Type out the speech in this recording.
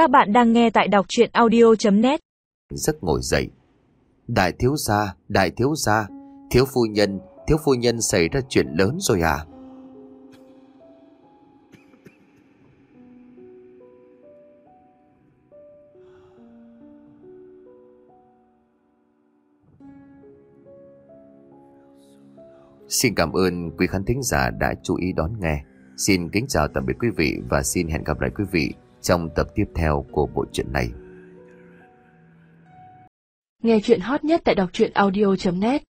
Các bạn đang nghe tại đọc chuyện audio.net Giấc ngồi dậy. Đại thiếu gia, đại thiếu gia, thiếu phu nhân, thiếu phu nhân xảy ra chuyện lớn rồi à? Xin cảm ơn quý khán thính giả đã chú ý đón nghe. Xin kính chào tạm biệt quý vị và xin hẹn gặp lại quý vị trong tập tiếp theo của bộ truyện này. Nghe chuyện hot nhất tại đọc truyện audio.net